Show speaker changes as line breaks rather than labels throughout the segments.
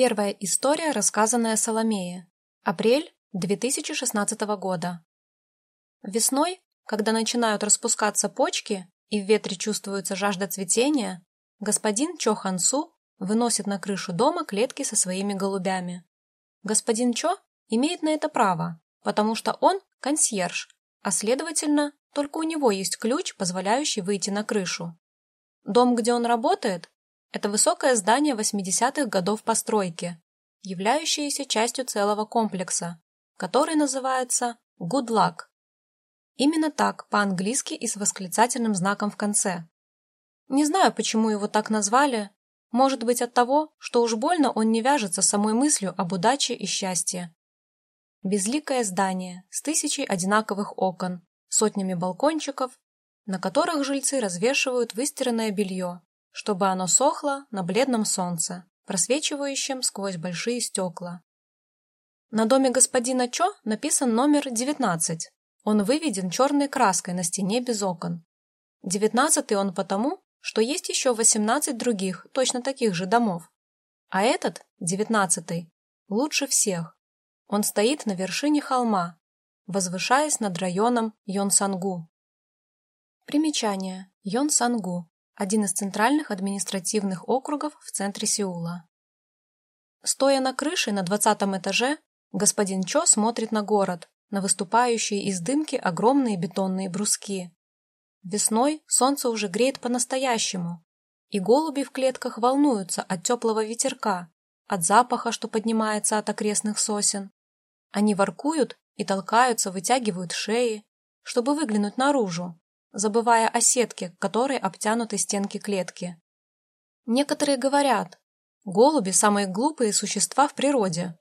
Первая история, рассказанная Соломее. Апрель 2016 года. Весной, когда начинают распускаться почки и в ветре чувствуется жажда цветения, господин Чо Хансу выносит на крышу дома клетки со своими голубями. Господин Чо имеет на это право, потому что он консьерж, а следовательно, только у него есть ключ, позволяющий выйти на крышу. Дом, где он работает, это высокое здание 80-х годов постройки, являющееся частью целого комплекса, который называется Good Luck. Именно так, по-английски и с восклицательным знаком в конце. Не знаю, почему его так назвали, может быть от того, что уж больно он не вяжется с самой мыслью об удаче и счастье. Безликое здание с тысячей одинаковых окон, сотнями балкончиков, на которых жильцы развешивают выстиранное белье, чтобы оно сохло на бледном солнце, просвечивающем сквозь большие стекла. На доме господина Чо написан номер 19. Он выведен черной краской на стене без окон. Девятнадцатый он потому, что есть еще 18 других, точно таких же домов. А этот, девятнадцатый, лучше всех. Он стоит на вершине холма, возвышаясь над районом Йонсангу. Примечание. Йонсангу – один из центральных административных округов в центре Сеула. Стоя на крыше на двадцатом этаже, господин Чо смотрит на город, на выступающие из дымки огромные бетонные бруски. Весной солнце уже греет по-настоящему, и голуби в клетках волнуются от теплого ветерка, от запаха, что поднимается от окрестных сосен. Они воркуют и толкаются, вытягивают шеи, чтобы выглянуть наружу, забывая о сетке, которой обтянуты стенки клетки. Некоторые говорят, голуби – самые глупые существа в природе,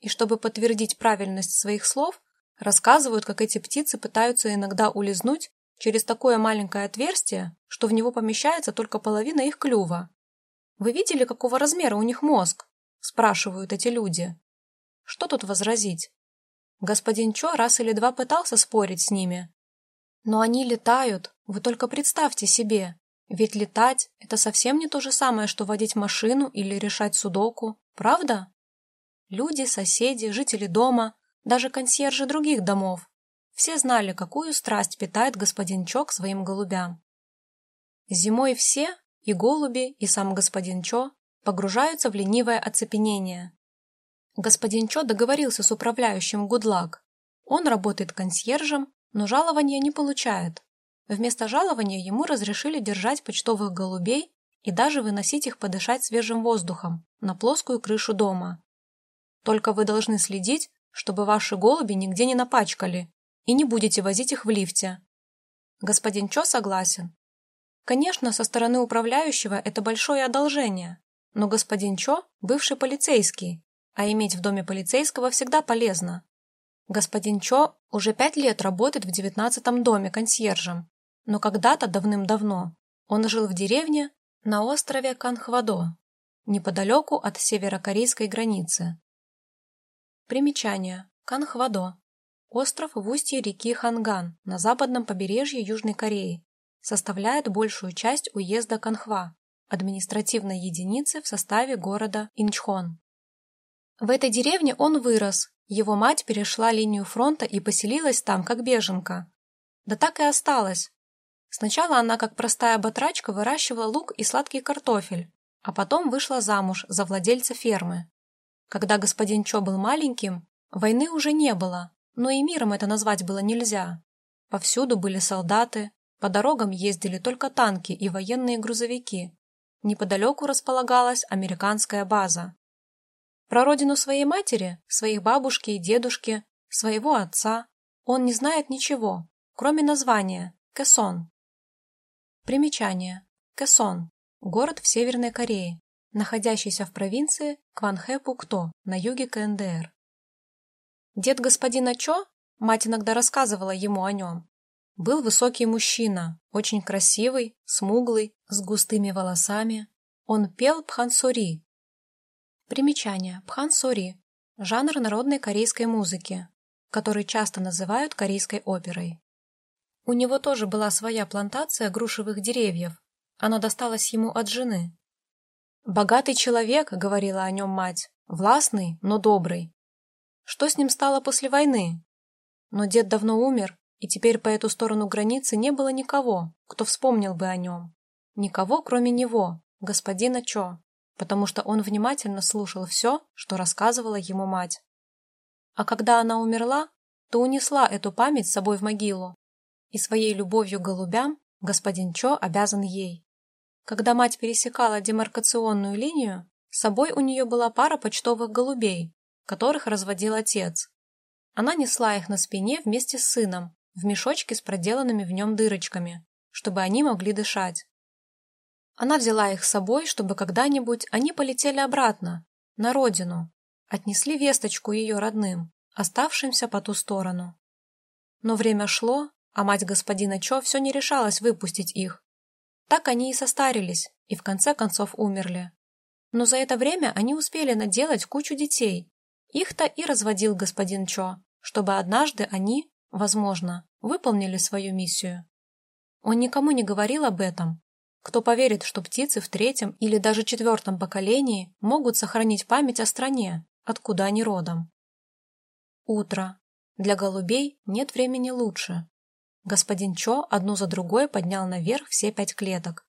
и чтобы подтвердить правильность своих слов, рассказывают, как эти птицы пытаются иногда улизнуть через такое маленькое отверстие, что в него помещается только половина их клюва. «Вы видели, какого размера у них мозг?» – спрашивают эти люди. Что тут возразить? Господин Чо раз или два пытался спорить с ними. Но они летают, вы только представьте себе. Ведь летать – это совсем не то же самое, что водить машину или решать судоку, правда? Люди, соседи, жители дома, даже консьержи других домов – все знали, какую страсть питает господин Чо к своим голубям. Зимой все, и голуби, и сам господин Чо, погружаются в ленивое оцепенение, Господин Чо договорился с управляющим Гудлак. Он работает консьержем, но жалования не получает. Вместо жалования ему разрешили держать почтовых голубей и даже выносить их подышать свежим воздухом на плоскую крышу дома. Только вы должны следить, чтобы ваши голуби нигде не напачкали, и не будете возить их в лифте. Господин Чо согласен. Конечно, со стороны управляющего это большое одолжение, но господин Чо – бывший полицейский, а иметь в доме полицейского всегда полезно. Господин Чо уже пять лет работает в девятнадцатом доме консьержем, но когда-то давным-давно он жил в деревне на острове Канхвадо, неподалеку от северокорейской границы. Примечание. Канхвадо. Остров в устье реки Ханган на западном побережье Южной Кореи. Составляет большую часть уезда Канхва, административной единицы в составе города Инчхон. В этой деревне он вырос, его мать перешла линию фронта и поселилась там, как беженка. Да так и осталась. Сначала она, как простая батрачка, выращивала лук и сладкий картофель, а потом вышла замуж за владельца фермы. Когда господин Чо был маленьким, войны уже не было, но и миром это назвать было нельзя. Повсюду были солдаты, по дорогам ездили только танки и военные грузовики. Неподалеку располагалась американская база. Про родину своей матери, своих бабушки и дедушки, своего отца он не знает ничего, кроме названия – Кэсон. Примечание. Кэсон – город в Северной Корее, находящийся в провинции Кванхэ-Пукто на юге КНДР. Дед господина Чо, мать иногда рассказывала ему о нем, был высокий мужчина, очень красивый, смуглый, с густыми волосами. Он пел пхансори, Примечание. Пхан-сори – жанр народной корейской музыки, который часто называют корейской оперой. У него тоже была своя плантация грушевых деревьев. Она досталась ему от жены. «Богатый человек», — говорила о нем мать, — «властный, но добрый». Что с ним стало после войны? Но дед давно умер, и теперь по эту сторону границы не было никого, кто вспомнил бы о нем. Никого, кроме него, господина Чо, потому что он внимательно слушал все, что рассказывала ему мать. А когда она умерла, то унесла эту память с собой в могилу, и своей любовью к голубям господин Чо обязан ей. Когда мать пересекала демаркационную линию, с собой у нее была пара почтовых голубей, которых разводил отец. Она несла их на спине вместе с сыном, в мешочке с проделанными в нем дырочками, чтобы они могли дышать. Она взяла их с собой, чтобы когда-нибудь они полетели обратно, на родину, отнесли весточку ее родным, оставшимся по ту сторону. Но время шло, а мать господина Чо все не решалась выпустить их, так они и состарились, и в конце концов умерли. Но за это время они успели наделать кучу детей. Их-то и разводил господин Чо, чтобы однажды они, возможно, выполнили свою миссию. Он никому не говорил об этом. Кто поверит, что птицы в третьем или даже четвертом поколении могут сохранить память о стране, откуда они родом? Утро. Для голубей нет времени лучше. Господин Чо одну за другой поднял наверх все пять клеток.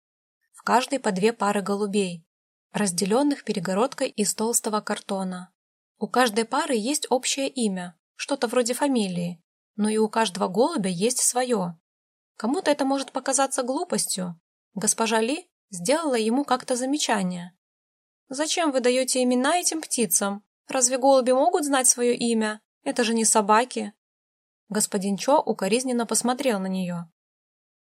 В каждой по две пары голубей, разделенных перегородкой из толстого картона. У каждой пары есть общее имя, что-то вроде фамилии, но и у каждого голубя есть свое. Кому-то это может показаться глупостью. Госпожа Ли сделала ему как-то замечание. «Зачем вы даете имена этим птицам? Разве голуби могут знать свое имя? Это же не собаки!» Господин Чо укоризненно посмотрел на нее.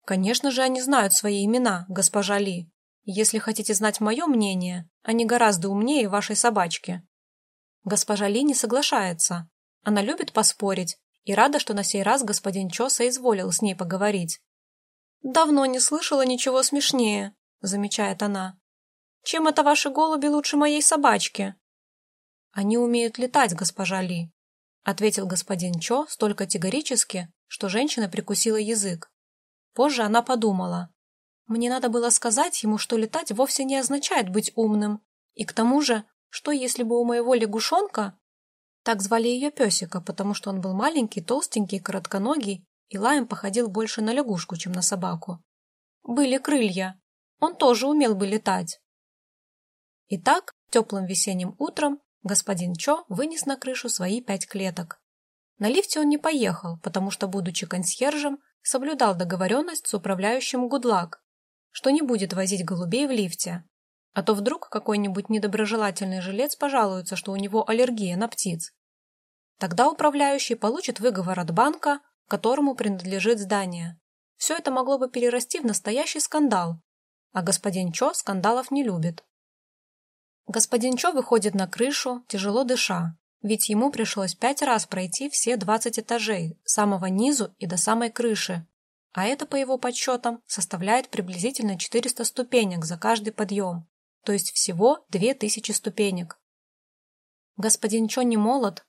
«Конечно же они знают свои имена, госпожа Ли. Если хотите знать мое мнение, они гораздо умнее вашей собачки». Госпожа Ли не соглашается. Она любит поспорить и рада, что на сей раз господин Чо соизволил с ней поговорить. «Давно не слышала ничего смешнее», — замечает она. «Чем это ваши голуби лучше моей собачки?» «Они умеют летать, госпожа Ли», ответил господин Чо столь категорически, что женщина прикусила язык. Позже она подумала. Мне надо было сказать ему, что летать вовсе не означает быть умным. И к тому же, что если бы у моего лягушонка, так звали ее песика, потому что он был маленький, толстенький, коротконогий и лаем походил больше на лягушку, чем на собаку, были крылья, он тоже умел бы летать. Итак, теплым весенним утром господин Чо вынес на крышу свои пять клеток. На лифте он не поехал, потому что, будучи консьержем, соблюдал договоренность с управляющим Гудлак, что не будет возить голубей в лифте. А то вдруг какой-нибудь недоброжелательный жилец пожалуется, что у него аллергия на птиц. Тогда управляющий получит выговор от банка, которому принадлежит здание. Все это могло бы перерасти в настоящий скандал, а господин Чо скандалов не любит. Господин Чо выходит на крышу, тяжело дыша, ведь ему пришлось пять раз пройти все 20 этажей, с самого низу и до самой крыши, а это, по его подсчетам, составляет приблизительно 400 ступенек за каждый подъем, то есть всего 2000 ступенек. Господин Чо не молод,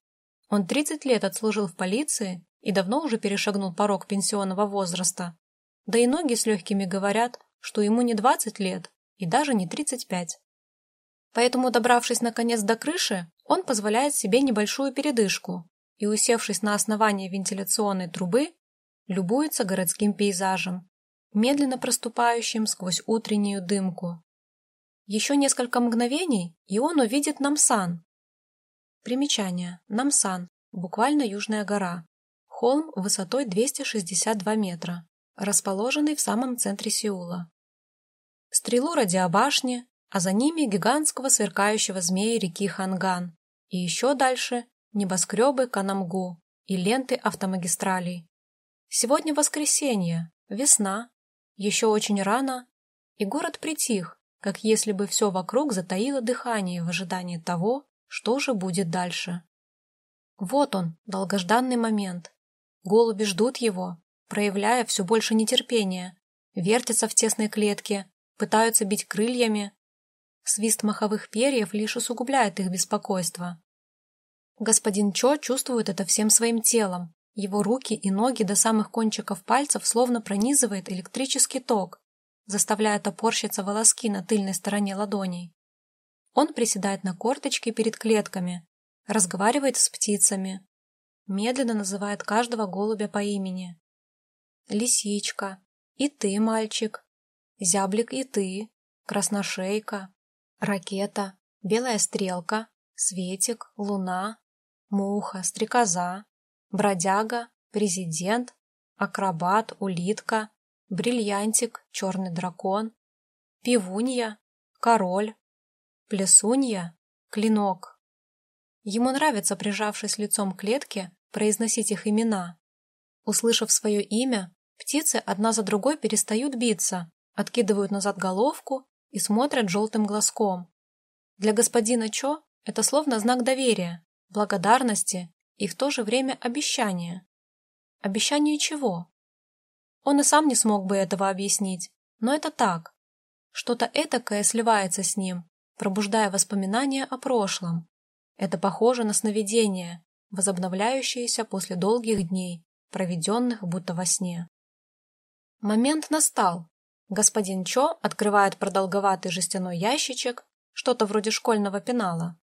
он 30 лет отслужил в полиции и давно уже перешагнул порог пенсионного возраста, да и ноги с легкими говорят, что ему не 20 лет и даже не 35. Поэтому, добравшись наконец до крыши, он позволяет себе небольшую передышку и, усевшись на основании вентиляционной трубы, любуется городским пейзажем, медленно проступающим сквозь утреннюю дымку. Еще несколько мгновений, и он увидит Намсан. Примечание. Намсан. Буквально Южная гора. Холм высотой 262 метра, расположенный в самом центре Сеула. Стрелу радиобашни, а за ними гигантского сверкающего змея реки Ханган, и еще дальше небоскребы Канамгу и ленты автомагистралей. Сегодня воскресенье, весна, еще очень рано, и город притих, как если бы все вокруг затаило дыхание в ожидании того, что же будет дальше. Вот он, долгожданный момент. Голуби ждут его, проявляя все больше нетерпения, вертятся в тесной клетке, пытаются бить крыльями, Свист маховых перьев лишь усугубляет их беспокойство. Господин Чо чувствует это всем своим телом. Его руки и ноги до самых кончиков пальцев словно пронизывает электрический ток, заставляя топорщиться волоски на тыльной стороне ладоней. Он приседает на корточки перед клетками, разговаривает с птицами, медленно называет каждого голубя по имени. Лисичка, и ты, мальчик, зяблик и ты, красношейка, ракета, белая стрелка, светик, луна, муха, стрекоза, бродяга, президент, акробат, улитка, бриллиантик, черный дракон, пивунья, король, плесунья, клинок. Ему нравится, прижавшись лицом к клетке, произносить их имена. Услышав свое имя, птицы одна за другой перестают биться, откидывают назад головку и смотрят желтым глазком. Для господина Чо это словно знак доверия, благодарности и в то же время обещания. Обещание чего? Он и сам не смог бы этого объяснить, но это так. Что-то этакое сливается с ним, пробуждая воспоминания о прошлом. Это похоже на сновидение, возобновляющееся после долгих дней, проведенных будто во сне. Момент настал. Господин Чо открывает продолговатый жестяной ящичек, что-то вроде школьного пенала.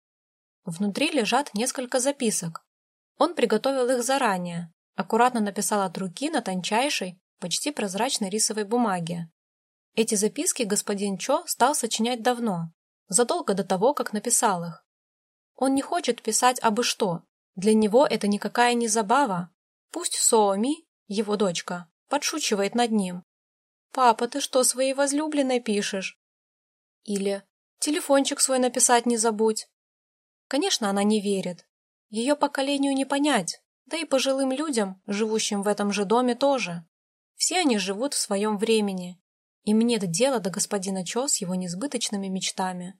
Внутри лежат несколько записок. Он приготовил их заранее, аккуратно написал от руки на тончайшей, почти прозрачной рисовой бумаге. Эти записки господин Чо стал сочинять давно, задолго до того, как написал их. Он не хочет писать абы что. Для него это никакая не забава. Пусть Сооми, его дочка, подшучивает над ним. «Папа, ты что своей возлюбленной пишешь?» Или «Телефончик свой написать не забудь». Конечно, она не верит. Ее поколению не понять, да и пожилым людям, живущим в этом же доме, тоже. Все они живут в своем времени. Им нет дела до господина Чо с его несбыточными мечтами.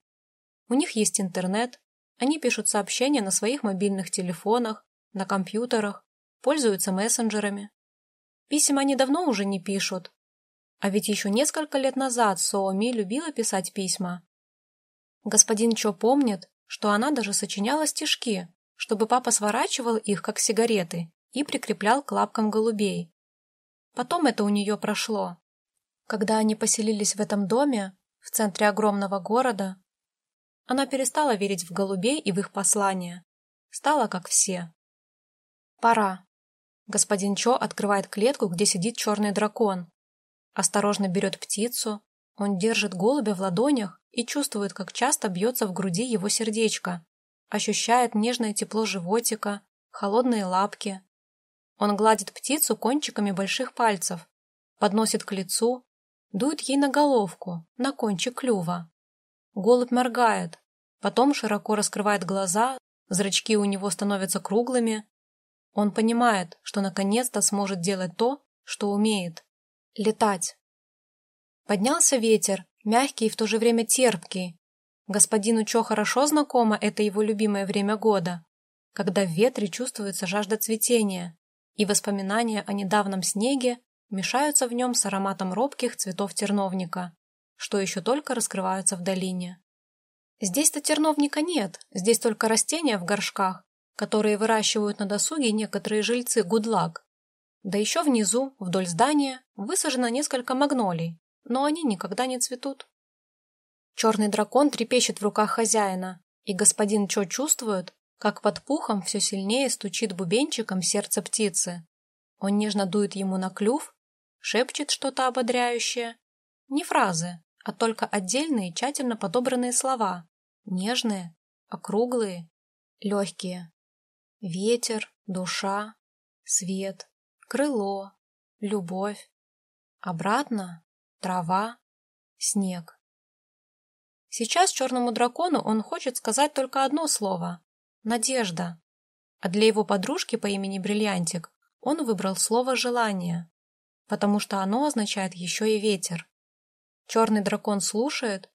У них есть интернет, они пишут сообщения на своих мобильных телефонах, на компьютерах, пользуются мессенджерами. Писем они давно уже не пишут. А ведь еще несколько лет назад Сооми любила писать письма. Господин Чо помнит, что она даже сочиняла стишки, чтобы папа сворачивал их, как сигареты, и прикреплял к лапкам голубей. Потом это у нее прошло. Когда они поселились в этом доме, в центре огромного города, она перестала верить в голубей и в их послания. Стала как все. Пора. Господин Чо открывает клетку, где сидит черный дракон. Осторожно берет птицу. Он держит голубя в ладонях и чувствует, как часто бьется в груди его сердечко, ощущает нежное тепло животика, холодные лапки. Он гладит птицу кончиками больших пальцев, подносит к лицу, дует ей на головку, на кончик клюва. Голубь моргает, потом широко раскрывает глаза, зрачки у него становятся круглыми. Он понимает, что наконец-то сможет делать то, что умеет — летать. Поднялся ветер, мягкий и в то же время терпкий. Господину Чо хорошо знакомо это его любимое время года, когда в ветре чувствуется жажда цветения, и воспоминания о недавнем снеге мешаются в нем с ароматом робких цветов терновника, что еще только раскрываются в долине. Здесь-то терновника нет, здесь только растения в горшках, которые выращивают на досуге некоторые жильцы Гудлак. Да еще внизу, вдоль здания, высажено несколько магнолий, но они никогда не цветут. Черный дракон трепещет в руках хозяина, и господин Чо чувствует, как под пухом все сильнее стучит бубенчиком сердце птицы. Он нежно дует ему на клюв, шепчет что-то ободряющее. Не фразы, а только отдельные тщательно подобранные слова. Нежные, округлые, легкие. Ветер, душа, свет, крыло, любовь. Обратно трава, снег. Сейчас черному дракону он хочет сказать только одно слово — надежда. А для его подружки по имени Бриллиантик он выбрал слово «желание», потому что оно означает еще и ветер. Черный дракон слушает,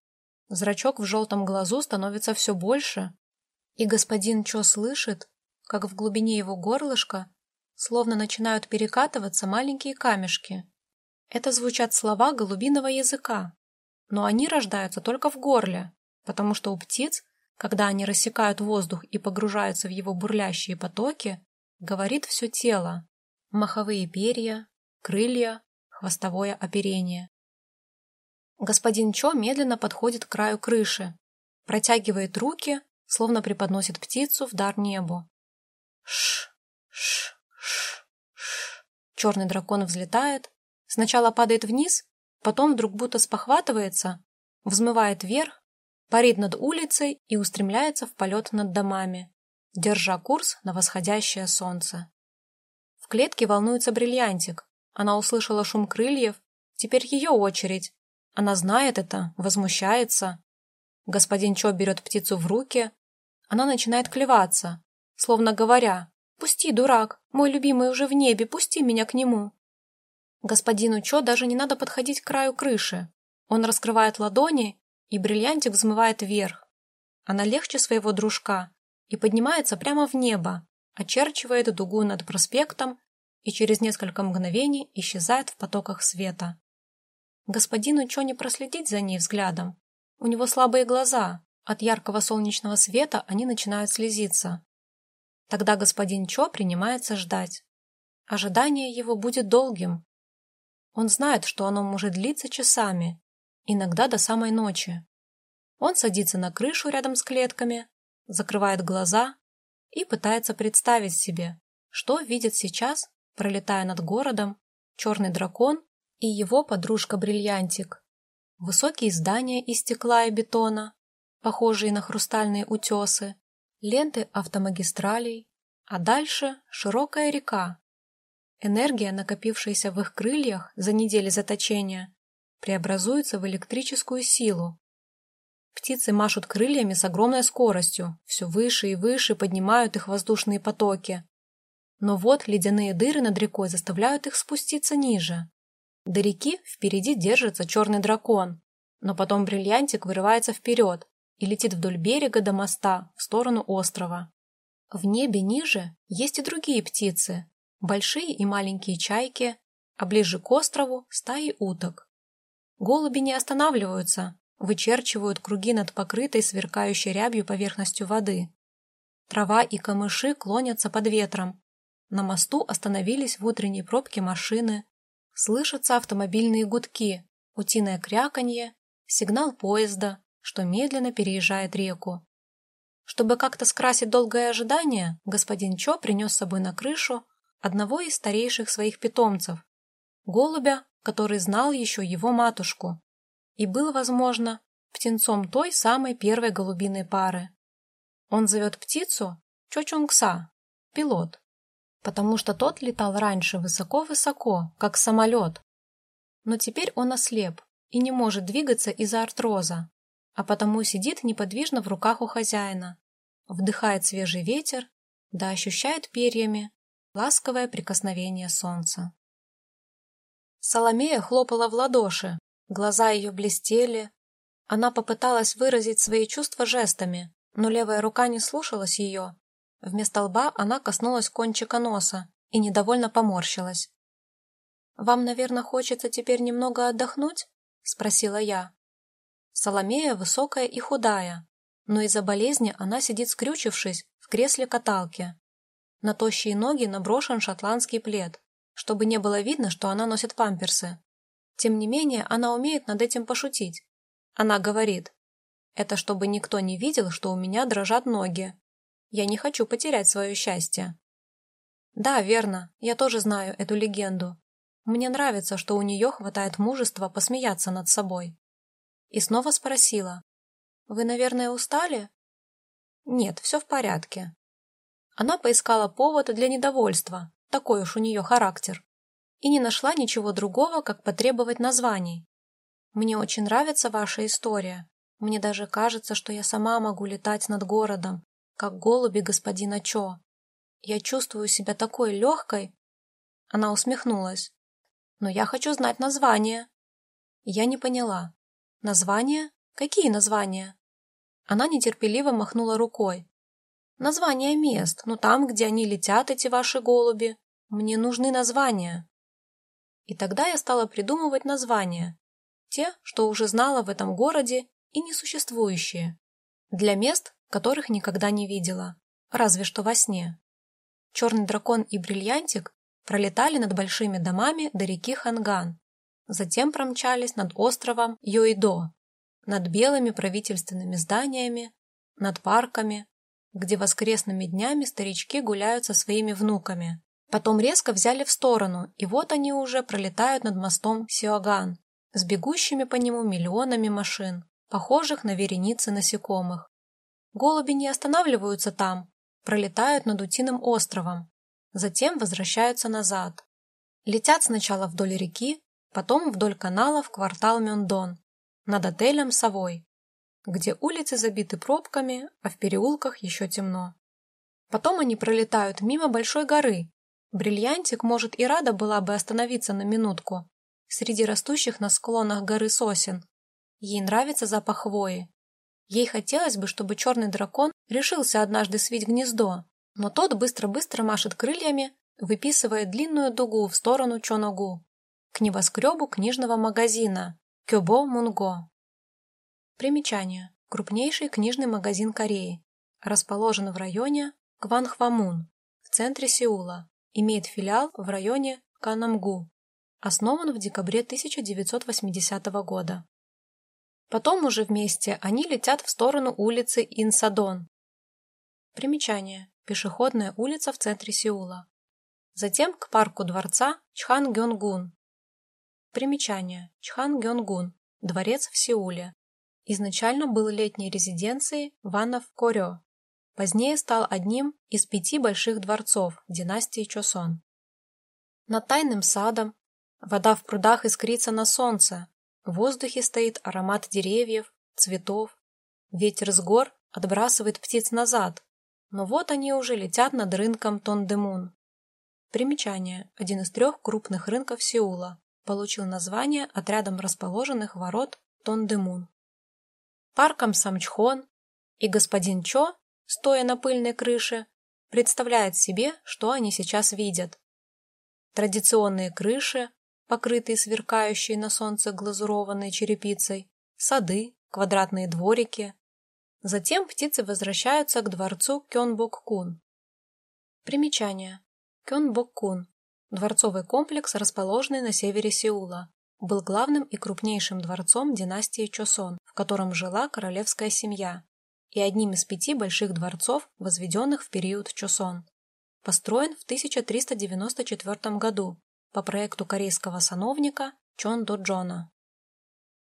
зрачок в желтом глазу становится все больше, и господин Чо слышит, как в глубине его горлышка словно начинают перекатываться маленькие камешки. Это звучат слова голубиного языка, но они рождаются только в горле, потому что у птиц, когда они рассекают воздух и погружаются в его бурлящие потоки, говорит все тело, маховые перья, крылья, хвостовое оперение. Господин Чо медленно подходит к краю крыши, протягивает руки, словно преподносит птицу в дар небу. Ш, ш, ш, ш. Черный дракон взлетает, сначала падает вниз, потом вдруг будто спохватывается, взмывает вверх, парит над улицей и устремляется в полет над домами, держа курс на восходящее солнце. В клетке волнуется бриллиантик. Она услышала шум крыльев. Теперь ее очередь. Она знает это, возмущается. Господин Чо берет птицу в руки. Она начинает клеваться, словно говоря, «Пусти, дурак, мой любимый уже в небе, пусти меня к нему». Господину Чо даже не надо подходить к краю крыши. Он раскрывает ладони, и бриллиантик взмывает вверх. Она легче своего дружка и поднимается прямо в небо, очерчивает дугу над проспектом и через несколько мгновений исчезает в потоках света. Господину Чо не проследить за ней взглядом. У него слабые глаза, от яркого солнечного света они начинают слезиться. Тогда господин Чо принимается ждать. Ожидание его будет долгим. Он знает, что оно может длиться часами, иногда до самой ночи. Он садится на крышу рядом с клетками, закрывает глаза и пытается представить себе, что видит сейчас, пролетая над городом, черный дракон и его подружка-бриллиантик. Высокие здания из стекла и бетона, похожие на хрустальные утесы, ленты автомагистралей, а дальше широкая река. Энергия, накопившаяся в их крыльях за недели заточения, преобразуется в электрическую силу. Птицы машут крыльями с огромной скоростью, все выше и выше поднимают их воздушные потоки. Но вот ледяные дыры над рекой заставляют их спуститься ниже. До реки впереди держится черный дракон, но потом бриллиантик вырывается вперед и летит вдоль берега до моста в сторону острова. В небе ниже есть и другие птицы, большие и маленькие чайки, а ближе к острову стаи уток. Голуби не останавливаются, вычерчивают круги над покрытой сверкающей рябью поверхностью воды. Трава и камыши клонятся под ветром. На мосту остановились в утренней пробке машины. Слышатся автомобильные гудки, утиное кряканье, сигнал поезда, что медленно переезжает реку. Чтобы как-то скрасить долгое ожидание, господин Чо принес с собой на крышу одного из старейших своих питомцев, голубя который знал еще его матушку и был, возможно, птенцом той самой первой голубиной пары. Он зовет птицу Чочунгса, пилот, потому что тот летал раньше высоко-высоко, как самолет. Но теперь он ослеп и не может двигаться из-за артроза, а потому сидит неподвижно в руках у хозяина, вдыхает свежий ветер, да ощущает перьями ласковое прикосновение солнца. Соломея хлопала в ладоши, глаза ее блестели. Она попыталась выразить свои чувства жестами, но левая рука не слушалась ее. Вместо лба она коснулась кончика носа и недовольно поморщилась. «Вам, наверное, хочется теперь немного отдохнуть?» — спросила я. Соломея высокая и худая, но из-за болезни она сидит скрючившись в кресле каталки. На тощие ноги наброшен шотландский плед чтобы не было видно, что она носит памперсы. Тем не менее, она умеет над этим пошутить. Она говорит, это чтобы никто не видел, что у меня дрожат ноги. Я не хочу потерять свое счастье. Да, верно, я тоже знаю эту легенду. Мне нравится, что у нее хватает мужества посмеяться над собой. И снова спросила. Вы, наверное, устали? Нет, все в порядке. Она поискала повод для недовольства, такой уж у нее характер, и не нашла ничего другого, как потребовать названий. Мне очень нравится ваша история. Мне даже кажется, что я сама могу летать над городом, как голуби господина Чо. Я чувствую себя такой легкой. Она усмехнулась. Но я хочу знать название. Я не поняла. Названия? Какие названия? Она нетерпеливо махнула рукой, Названия мест, ну там, где они летят, эти ваши голуби. Мне нужны названия. И тогда я стала придумывать названия. Те, что уже знала в этом городе, и несуществующие. Для мест, которых никогда не видела. Разве что во сне. Черный дракон и бриллиантик пролетали над большими домами до реки Ханган. Затем промчались над островом Йоидо. над белыми правительственными зданиями, над парками, где воскресными днями старички гуляют со своими внуками. Потом резко взяли в сторону, и вот они уже пролетают над мостом Сиоган с бегущими по нему миллионами машин, похожих на вереницы насекомых. Голуби не останавливаются там, пролетают над Утиным островом, затем возвращаются назад. Летят сначала вдоль реки, потом вдоль канала в квартал Мёндон, над отелем «Совой», где улицы забиты пробками, а в переулках еще темно. Потом они пролетают мимо большой горы. Бриллиантик, может, и рада была бы остановиться на минутку среди растущих на склонах горы сосен. Ей нравится запах хвои. Ей хотелось бы, чтобы черный дракон решился однажды свить гнездо, но тот быстро-быстро машет крыльями, выписывая длинную дугу в сторону Чоногу, к небоскребу книжного магазина Кёбо Мунго. Примечание. Крупнейший книжный магазин Кореи. Расположен в районе Кванхвамун, в центре Сеула. Имеет филиал в районе Канамгу. Основан в декабре 1980 года. Потом уже вместе они летят в сторону улицы Инсадон. Примечание. Пешеходная улица в центре Сеула. Затем к парку дворца Чхан-Гёнгун. Примечание. Чхан-Гёнгун. Дворец в Сеуле. Изначально был летней резиденцией ванов Корё. Позднее стал одним из пяти больших дворцов династии Чосон. Над тайным садом вода в прудах искрится на солнце, в воздухе стоит аромат деревьев, цветов. Ветер с гор отбрасывает птиц назад, но вот они уже летят над рынком Тондемун. Примечание. Один из трех крупных рынков Сеула. Получил название от рядом расположенных ворот Тондемун. Парком Самчхон и господин Чо, стоя на пыльной крыше, представляет себе, что они сейчас видят. Традиционные крыши, покрытые сверкающей на солнце глазурованной черепицей, сады, квадратные дворики. Затем птицы возвращаются к дворцу Кёнбок-кун. Примечание. Кёнбок-кун – дворцовый комплекс, расположенный на севере Сеула, был главным и крупнейшим дворцом династии Чосон, в котором жила королевская семья, и одним из пяти больших дворцов, возведенных в период Чосон. Построен в 1394 году по проекту корейского сановника Чон До Джона.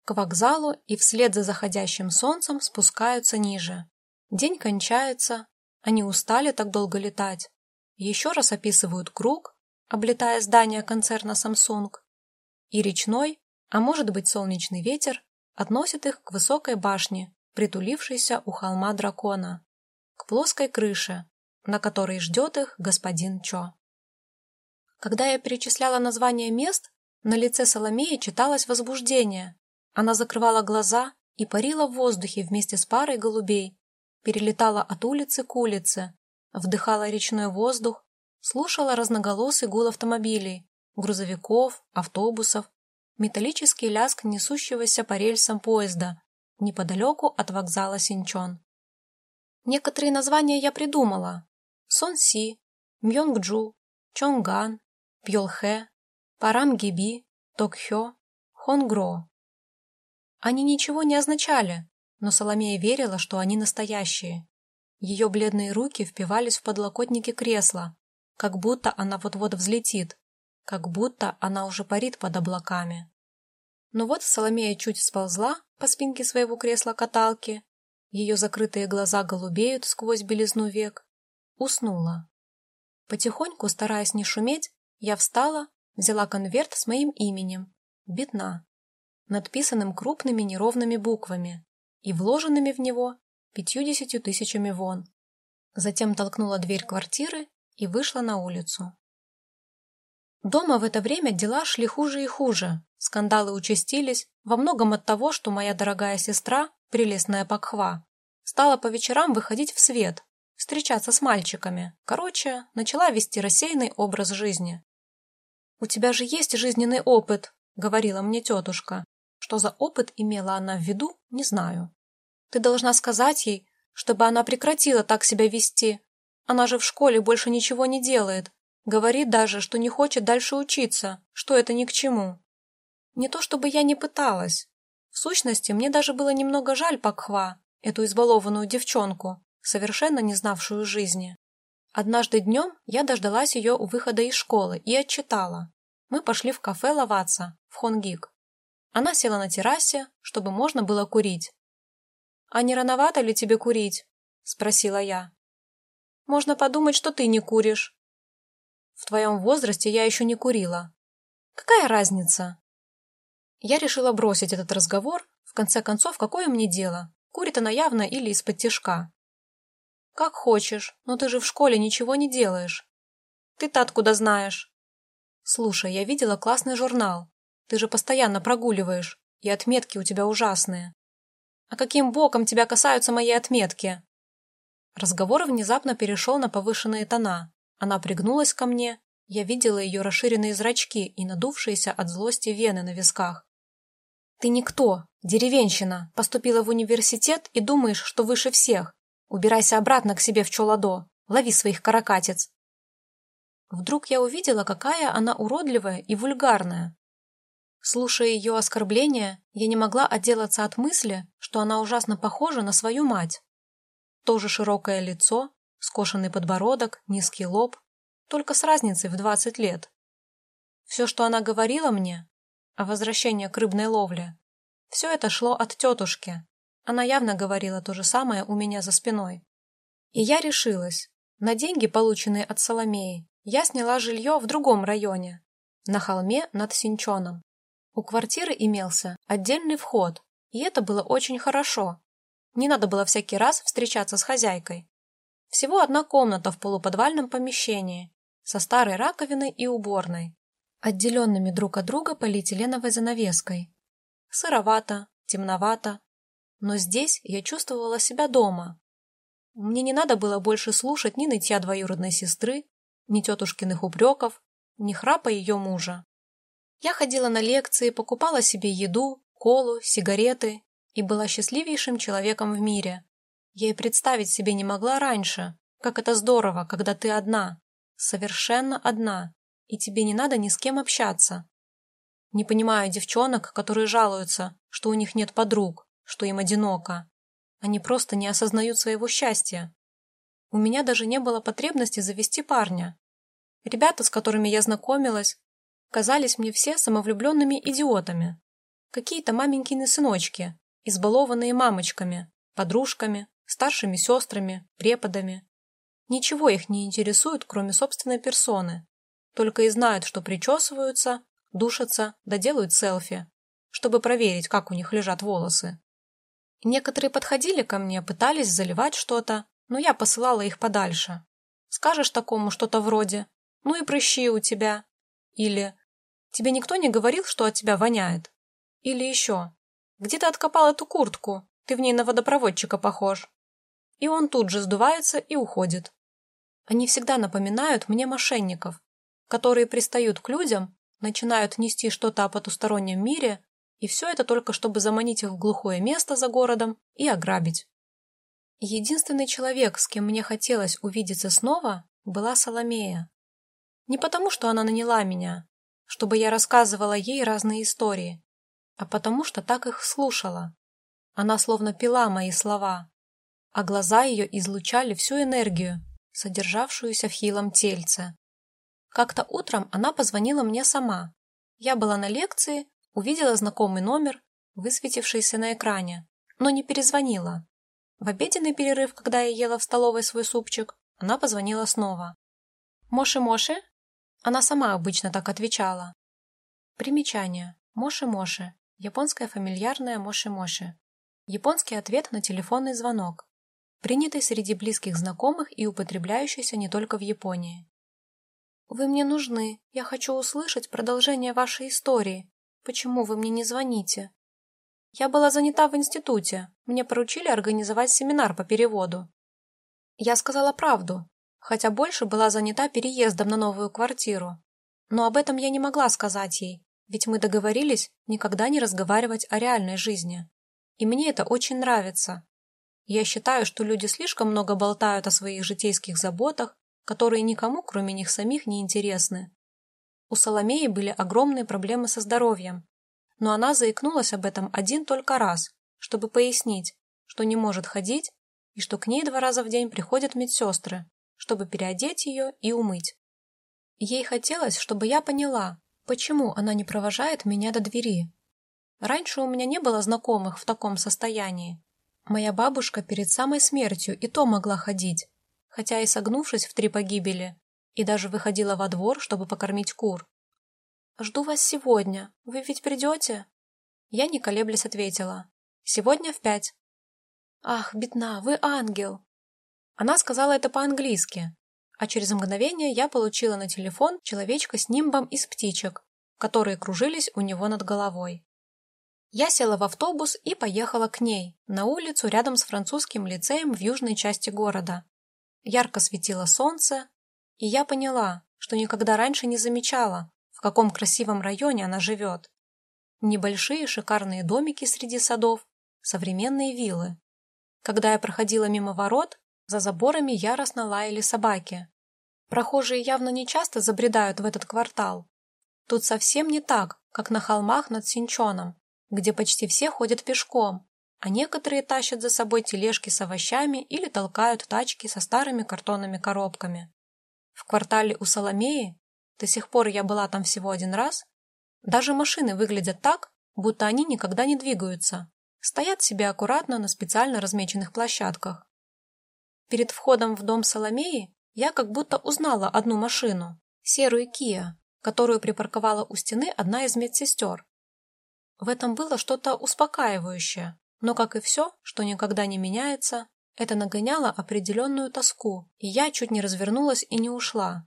К вокзалу и вслед за заходящим солнцем спускаются ниже. День кончается, они устали так долго летать. Еще раз описывают круг, облетая здание концерна Samsung, и речной, а может быть солнечный ветер, относит их к высокой башне, притулившейся у холма дракона, к плоской крыше, на которой ждет их господин Чо. Когда я перечисляла названия мест, на лице Соломеи читалось возбуждение. Она закрывала глаза и парила в воздухе вместе с парой голубей, перелетала от улицы к улице, вдыхала речной воздух, слушала разноголосый гул автомобилей, грузовиков, автобусов, металлический лязг несущегося по рельсам поезда неподалеку от вокзала Синчон. Некоторые названия я придумала. Сонси, Мьонгджу, Чонган, Пьолхэ, Парамгиби, Токхё, Хонгро. Они ничего не означали, но Соломея верила, что они настоящие. Ее бледные руки впивались в подлокотники кресла, как будто она вот-вот взлетит, как будто она уже парит под облаками. Но вот Соломея чуть сползла по спинке своего кресла-каталки, ее закрытые глаза голубеют сквозь белизну век, уснула. Потихоньку, стараясь не шуметь, я встала, взяла конверт с моим именем, Бедна, надписанным крупными неровными буквами и вложенными в него пятьюдесятью тысячами вон. Затем толкнула дверь квартиры и вышла на улицу. Дома в это время дела шли хуже и хуже, скандалы участились, во многом от того, что моя дорогая сестра, прелестная Пакхва, стала по вечерам выходить в свет, встречаться с мальчиками. Короче, начала вести рассеянный образ жизни. «У тебя же есть жизненный опыт», — говорила мне тетушка. Что за опыт имела она в виду, не знаю. «Ты должна сказать ей, чтобы она прекратила так себя вести. Она же в школе больше ничего не делает. Говорит даже, что не хочет дальше учиться, что это ни к чему. Не то чтобы я не пыталась. В сущности, мне даже было немного жаль Пакхва, эту избалованную девчонку, совершенно не знавшую жизни. Однажды днем я дождалась ее у выхода из школы и отчитала. Мы пошли в кафе ловаться, в Хонгик. Она села на террасе, чтобы можно было курить. «А не рановато ли тебе курить?» — спросила я. «Можно подумать, что ты не куришь». «В твоем возрасте я еще не курила». «Какая разница?» Я решила бросить этот разговор. В конце концов, какое мне дело? Курит она явно или из-под тишка. «Как хочешь, но ты же в школе ничего не делаешь». «Ты-то откуда знаешь?» «Слушай, я видела классный журнал. Ты же постоянно прогуливаешь, и отметки у тебя ужасные. А каким боком тебя касаются мои отметки?» Разговор внезапно перешел на повышенные тона. Она пригнулась ко мне. Я видела ее расширенные зрачки и надувшиеся от злости вены на висках. «Ты никто, деревенщина, поступила в университет и думаешь, что выше всех. Убирайся обратно к себе в Чоладо, лови своих каракатиц». Вдруг я увидела, какая она уродливая и вульгарная. Слушая ее оскорбления, я не могла отделаться от мысли, что она ужасно похожа на свою мать. Тоже широкое лицо, скошенный подбородок, низкий лоб, только с разницей в 20 лет. Все, что она говорила мне о возвращении к рыбной ловле, все это шло от тетушки. Она явно говорила то же самое у меня за спиной. И я решилась. На деньги, полученные от Соломеи, я сняла жилье в другом районе, на холме над Синчоном. У квартиры имелся отдельный вход, и это было очень хорошо. Не надо было всякий раз встречаться с хозяйкой. Всего одна комната в полуподвальном помещении, со старой раковиной и уборной, отделенными друг от друга полиэтиленовой занавеской. Сыровато, темновато, но здесь я чувствовала себя дома. Мне не надо было больше слушать ни нытья двоюродной сестры, ни тетушкиных упреков, ни храпа ее мужа. Я ходила на лекции, покупала себе еду, колу, сигареты и была счастливейшим человеком в мире. Я и представить себе не могла раньше, как это здорово, когда ты одна, совершенно одна, и тебе не надо ни с кем общаться. Не понимаю девчонок, которые жалуются, что у них нет подруг, что им одиноко. Они просто не осознают своего счастья. У меня даже не было потребности завести парня. Ребята, с которыми я знакомилась, казались мне все самовлюбленными идиотами. Какие-то маменькины сыночки, избалованные мамочками, подружками, старшими сестрами, преподами. Ничего их не интересует, кроме собственной персоны. Только и знают, что причесываются, душатся, да делают селфи, чтобы проверить, как у них лежат волосы. Некоторые подходили ко мне, пытались заливать что-то, но я посылала их подальше. Скажешь такому что-то вроде «Ну и прыщи у тебя», или «Тебе никто не говорил, что от тебя воняет?» Или еще «Где ты откопал эту куртку? Ты в ней на водопроводчика похож». И он тут же сдувается и уходит. Они всегда напоминают мне мошенников, которые пристают к людям, начинают нести что-то о потустороннем мире, и все это только чтобы заманить их в глухое место за городом и ограбить. Единственный человек, с кем мне хотелось увидеться снова, была Соломея. Не потому, что она наняла меня, чтобы я рассказывала ей разные истории, а потому что так их слушала. Она словно пила мои слова, а глаза ее излучали всю энергию, содержавшуюся в хилом тельце. Как-то утром она позвонила мне сама. Я была на лекции, увидела знакомый номер, высветившийся на экране, но не перезвонила. В обеденный перерыв, когда я ела в столовой свой супчик, она позвонила снова. «Моши-моши?» Она сама обычно так отвечала. Примечание. Моши-моши. Японское фамильярное моши-моши. Японский ответ на телефонный звонок. Принятый среди близких знакомых и употребляющийся не только в Японии. «Вы мне нужны. Я хочу услышать продолжение вашей истории. Почему вы мне не звоните?» «Я была занята в институте. Мне поручили организовать семинар по переводу». Я сказала правду, хотя больше была занята переездом на новую квартиру. Но об этом я не могла сказать ей, ведь мы договорились никогда не разговаривать о реальной жизни. И мне это очень нравится. Я считаю, что люди слишком много болтают о своих житейских заботах, которые никому, кроме них самих, не интересны. У Соломеи были огромные проблемы со здоровьем. но она заикнулась об этом один только раз, чтобы пояснить, что не может ходить и что к ней два раза в день приходят медсестры, чтобы переодеть ее и умыть. Ей хотелось, чтобы я поняла, почему она не провожает меня до двери. Раньше у меня не было знакомых в таком состоянии. Моя бабушка перед самой смертью и то могла ходить, хотя и согнувшись в три погибели, и даже выходила во двор, чтобы покормить кур. «Жду вас сегодня. Вы ведь придете?» Я, не колеблясь, ответила. «Сегодня в пять». «Ах, бедна, вы ангел!» Она сказала это по-английски, а через мгновение я получила на телефон человечка с нимбом из птичек, которые кружились у него над головой. Я села в автобус и поехала к ней, на улицу рядом с французским лицеем в южной части города. Ярко светило солнце, и я поняла, что никогда раньше не замечала, в каком красивом районе она живет. Небольшие шикарные домики среди садов, современные виллы. Когда я проходила мимо ворот, за заборами яростно лаяли собаки. Прохожие явно не часто забредают в этот квартал. Тут совсем не так, как на холмах над Синчоном, где почти все ходят пешком, а некоторые тащат за собой тележки с овощами или толкают тачки со старыми картонными коробками. В квартале у Соломеи, до сих пор я была там всего один раз, даже машины выглядят так, будто они никогда не двигаются, стоят себе аккуратно на специально размеченных площадках. Перед входом в дом Соломеи я как будто узнала одну машину, серую Киа, которую припарковала у стены одна из медсестер. В этом было что-то успокаивающее, но, как и все, что никогда не меняется, это нагоняло определенную тоску, и я чуть не развернулась и не ушла.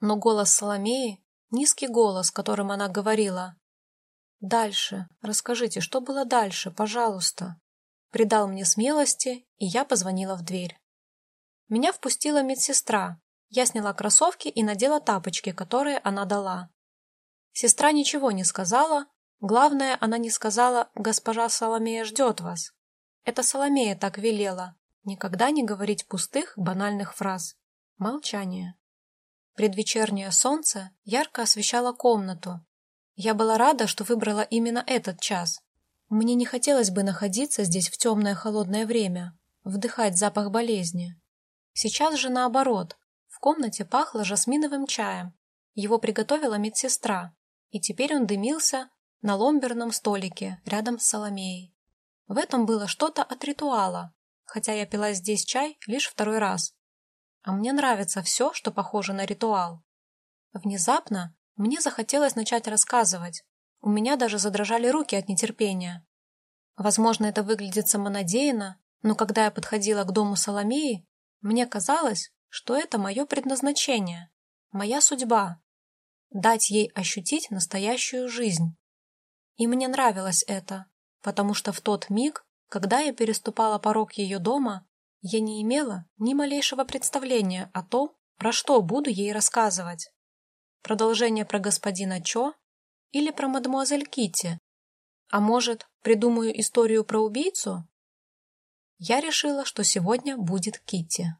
Но голос Соломеи, низкий голос, которым она говорила, «Дальше, расскажите, что было дальше, пожалуйста», придал мне смелости, и я позвонила в дверь. Меня впустила медсестра. Я сняла кроссовки и надела тапочки, которые она дала. Сестра ничего не сказала. Главное, она не сказала «Госпожа Соломея ждет вас». Это Соломея так велела. Никогда не говорить пустых, банальных фраз. Молчание. Предвечернее солнце ярко освещало комнату. Я была рада, что выбрала именно этот час. Мне не хотелось бы находиться здесь в темное холодное время, вдыхать запах болезни. Сейчас же наоборот. В комнате пахло жасминовым чаем. Его приготовила медсестра, и теперь он дымился на ломберном столике рядом с Соломеей. В этом было что-то от ритуала, хотя я пила здесь чай лишь второй раз. А мне нравится все, что похоже на ритуал. Внезапно мне захотелось начать рассказывать. У меня даже задрожали руки от нетерпения. Возможно, это выглядит самонадеянно, но когда я подходила к дому Соломеи, мне казалось, что это мое предназначение, моя судьба — дать ей ощутить настоящую жизнь. И мне нравилось это, потому что в тот миг, когда я переступала порог ее дома, я не имела ни малейшего представления о том, про что буду ей рассказывать. Продолжение про господина Чо или про мадемуазель Китти? А может, придумаю историю про убийцу? Я решила, что сегодня будет Китти.